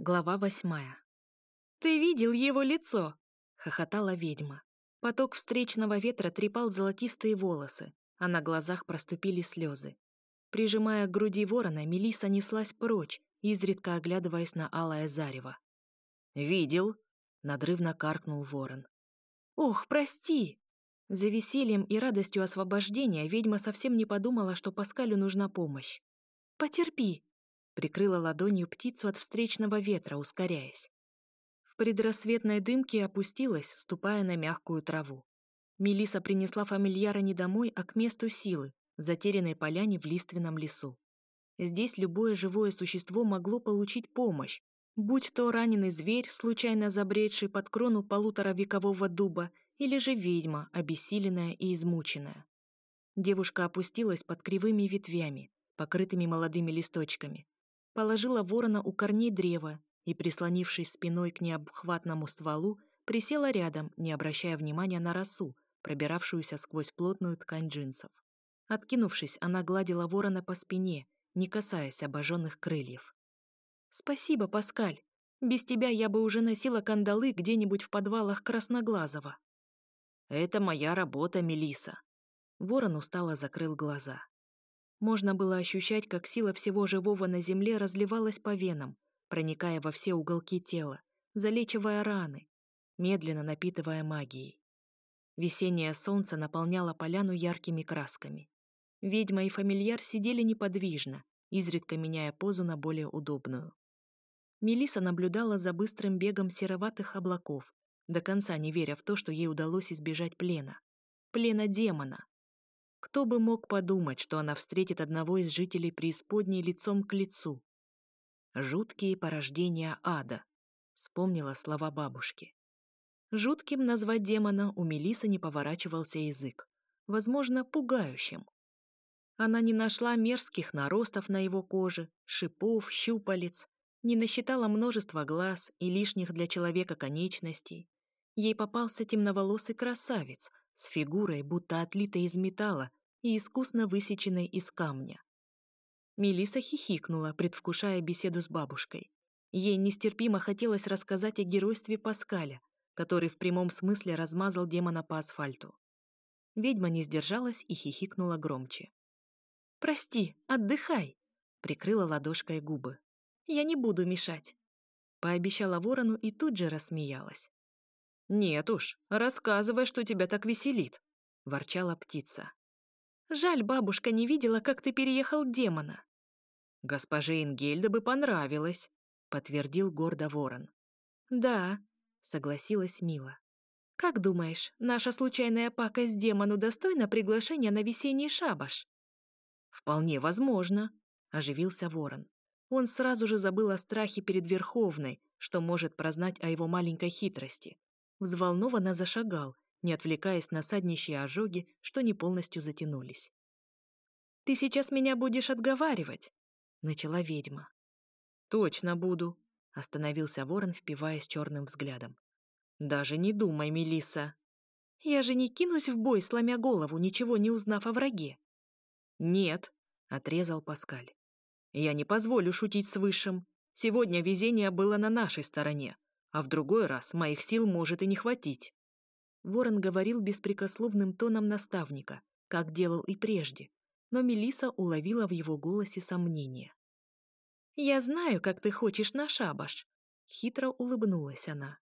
Глава восьмая. «Ты видел его лицо?» — хохотала ведьма. Поток встречного ветра трепал золотистые волосы, а на глазах проступили слезы. Прижимая к груди ворона, Мелиса неслась прочь, изредка оглядываясь на алое зарево. «Видел?» — надрывно каркнул ворон. «Ох, прости!» За весельем и радостью освобождения ведьма совсем не подумала, что Паскалю нужна помощь. «Потерпи!» Прикрыла ладонью птицу от встречного ветра, ускоряясь. В предрассветной дымке опустилась, ступая на мягкую траву. Мелиса принесла фамильяра не домой, а к месту силы, затерянной поляне в лиственном лесу. Здесь любое живое существо могло получить помощь, будь то раненый зверь, случайно забредший под крону полуторавекового дуба, или же ведьма, обессиленная и измученная. Девушка опустилась под кривыми ветвями, покрытыми молодыми листочками, положила ворона у корней древа и, прислонившись спиной к необхватному стволу, присела рядом, не обращая внимания на росу, пробиравшуюся сквозь плотную ткань джинсов. Откинувшись, она гладила ворона по спине, не касаясь обожженных крыльев. «Спасибо, Паскаль. Без тебя я бы уже носила кандалы где-нибудь в подвалах Красноглазого». «Это моя работа, Мелиса. Ворон устало закрыл глаза. Можно было ощущать, как сила всего живого на земле разливалась по венам, проникая во все уголки тела, залечивая раны, медленно напитывая магией. Весеннее солнце наполняло поляну яркими красками. Ведьма и фамильяр сидели неподвижно, изредка меняя позу на более удобную. Мелиса наблюдала за быстрым бегом сероватых облаков, до конца не веря в то, что ей удалось избежать плена. Плена демона, кто бы мог подумать, что она встретит одного из жителей преисподней лицом к лицу? «Жуткие порождения ада», — вспомнила слова бабушки. Жутким назвать демона у Мелисы не поворачивался язык. Возможно, пугающим. Она не нашла мерзких наростов на его коже, шипов, щупалец, не насчитала множество глаз и лишних для человека конечностей. Ей попался темноволосый красавец, с фигурой, будто отлитой из металла и искусно высеченной из камня. Мелиса хихикнула, предвкушая беседу с бабушкой. Ей нестерпимо хотелось рассказать о геройстве Паскаля, который в прямом смысле размазал демона по асфальту. Ведьма не сдержалась и хихикнула громче. «Прости, отдыхай!» — прикрыла ладошкой губы. «Я не буду мешать!» Пообещала ворону и тут же рассмеялась. «Нет уж, рассказывай, что тебя так веселит», — ворчала птица. «Жаль, бабушка не видела, как ты переехал демона». «Госпоже Ингельда бы понравилось», — подтвердил гордо ворон. «Да», — согласилась Мила. «Как думаешь, наша случайная пакость демону достойна приглашения на весенний шабаш?» «Вполне возможно», — оживился ворон. Он сразу же забыл о страхе перед Верховной, что может прознать о его маленькой хитрости взволнованно зашагал, не отвлекаясь на саднищие ожоги, что не полностью затянулись. «Ты сейчас меня будешь отговаривать», — начала ведьма. «Точно буду», — остановился ворон, впиваясь черным взглядом. «Даже не думай, Мелисса. Я же не кинусь в бой, сломя голову, ничего не узнав о враге». «Нет», — отрезал Паскаль. «Я не позволю шутить с Высшим. Сегодня везение было на нашей стороне а в другой раз моих сил может и не хватить. Ворон говорил беспрекословным тоном наставника, как делал и прежде, но Мелиса уловила в его голосе сомнение. «Я знаю, как ты хочешь на шабаш», — хитро улыбнулась она.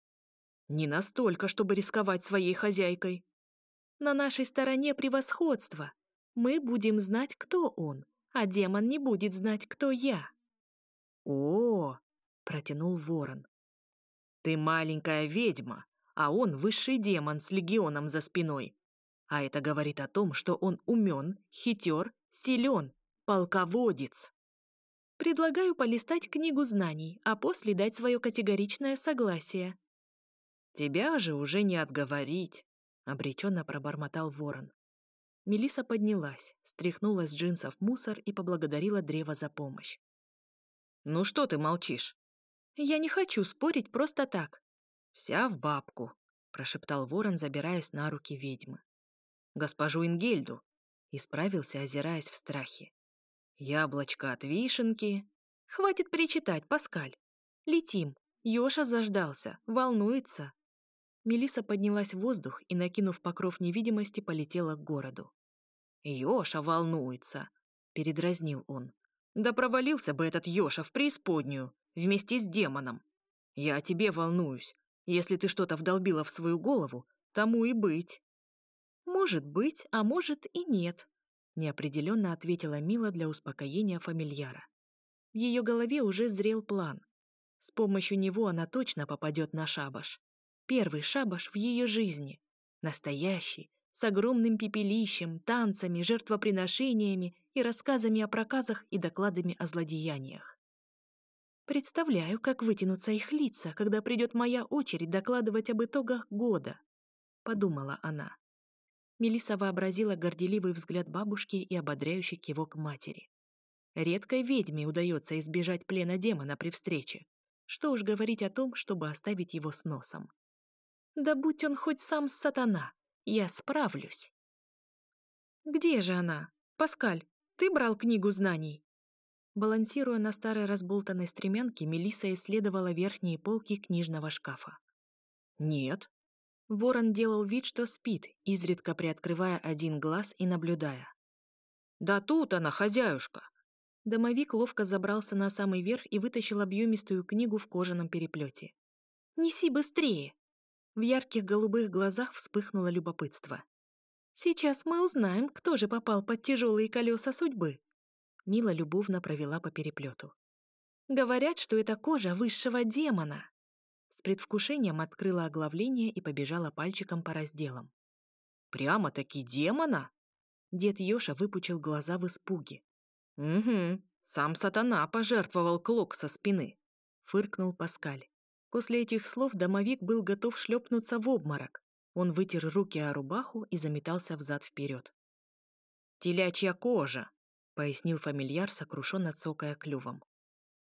«Не настолько, чтобы рисковать своей хозяйкой. На нашей стороне превосходство. Мы будем знать, кто он, а демон не будет знать, кто я». «О!», -о — протянул ворон. Ты маленькая ведьма, а он высший демон с легионом за спиной. А это говорит о том, что он умен, хитер, силен, полководец. Предлагаю полистать книгу знаний, а после дать свое категоричное согласие. Тебя же уже не отговорить, обреченно пробормотал ворон. Мелиса поднялась, стряхнула с джинсов мусор и поблагодарила древо за помощь. «Ну что ты молчишь? Я не хочу спорить просто так. Вся в бабку, прошептал ворон, забираясь на руки ведьмы. Госпожу Ингельду, исправился, озираясь в страхе. Яблочко от вишенки. Хватит причитать, Паскаль. Летим. Ёша заждался, волнуется. Мелиса поднялась в воздух и, накинув покров невидимости, полетела к городу. «Ёша волнуется», — передразнил он. «Да провалился бы этот Ёша в преисподнюю, вместе с демоном. Я о тебе волнуюсь. Если ты что-то вдолбила в свою голову, тому и быть». «Может быть, а может и нет», — неопределенно ответила Мила для успокоения фамильяра. В ее голове уже зрел план. С помощью него она точно попадет на шабаш. Первый шабаш в ее жизни. Настоящий, с огромным пепелищем, танцами, жертвоприношениями и рассказами о проказах и докладами о злодеяниях. Представляю, как вытянутся их лица, когда придет моя очередь докладывать об итогах года, подумала она. Мелиса вообразила горделивый взгляд бабушки и ободряющий кивок матери. Редкой ведьме удается избежать плена демона при встрече. Что уж говорить о том, чтобы оставить его с носом. Да будь он хоть сам сатана, я справлюсь. Где же она? Паскаль, ты брал книгу знаний? Балансируя на старой разболтанной стремянке, Мелисса исследовала верхние полки книжного шкафа. Нет. Ворон делал вид, что спит, изредка приоткрывая один глаз и наблюдая. Да тут она, хозяюшка. Домовик ловко забрался на самый верх и вытащил объемистую книгу в кожаном переплете. «Неси быстрее!» В ярких голубых глазах вспыхнуло любопытство. «Сейчас мы узнаем, кто же попал под тяжелые колеса судьбы!» Мила любовно провела по переплету. «Говорят, что это кожа высшего демона!» С предвкушением открыла оглавление и побежала пальчиком по разделам. «Прямо-таки демона?» Дед Ёша выпучил глаза в испуге. «Угу, сам сатана пожертвовал клок со спины», — фыркнул Паскаль. После этих слов домовик был готов шлепнуться в обморок. Он вытер руки о рубаху и заметался взад-вперед. «Телячья кожа», — пояснил фамильяр, сокрушенно цокая клювом.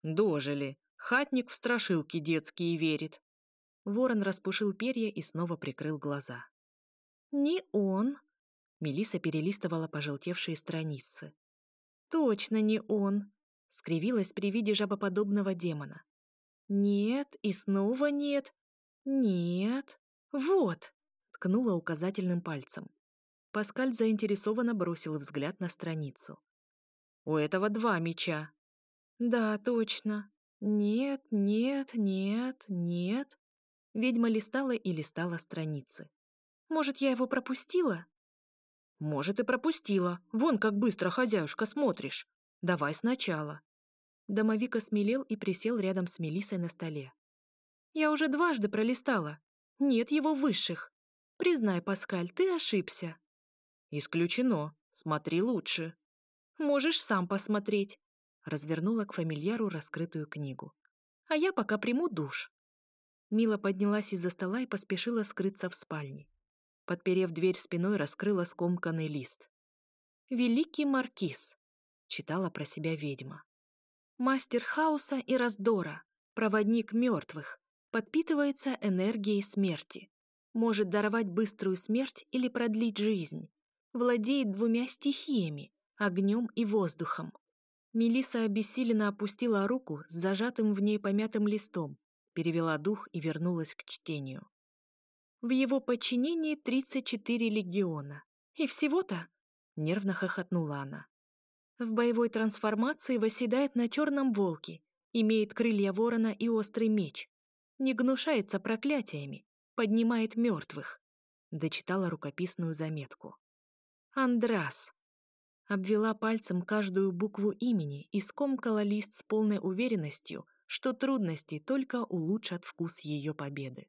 «Дожили. Хатник в страшилки детские верит». Ворон распушил перья и снова прикрыл глаза. «Не он!» Мелиса перелистывала пожелтевшие страницы. Точно не он, скривилась при виде жабоподобного демона. Нет, и снова нет. Нет. Вот, ткнула указательным пальцем. Паскаль заинтересованно бросил взгляд на страницу. У этого два меча. Да, точно. Нет, нет, нет, нет. Ведьма листала и листала страницы. Может, я его пропустила? «Может, и пропустила. Вон как быстро, хозяюшка, смотришь. Давай сначала». Домовик осмелел и присел рядом с Мелисой на столе. «Я уже дважды пролистала. Нет его высших. Признай, Паскаль, ты ошибся». «Исключено. Смотри лучше». «Можешь сам посмотреть», — развернула к фамильяру раскрытую книгу. «А я пока приму душ». Мила поднялась из-за стола и поспешила скрыться в спальне подперев дверь спиной, раскрыла скомканный лист. «Великий маркиз», — читала про себя ведьма. «Мастер хаоса и раздора, проводник мертвых, подпитывается энергией смерти, может даровать быструю смерть или продлить жизнь, владеет двумя стихиями — огнем и воздухом». Мелиса обессиленно опустила руку с зажатым в ней помятым листом, перевела дух и вернулась к чтению. В его подчинении 34 легиона. И всего-то...» — нервно хохотнула она. В боевой трансформации восседает на черном волке, имеет крылья ворона и острый меч. Не гнушается проклятиями, поднимает мертвых. Дочитала рукописную заметку. «Андрас». Обвела пальцем каждую букву имени и скомкала лист с полной уверенностью, что трудности только улучшат вкус ее победы.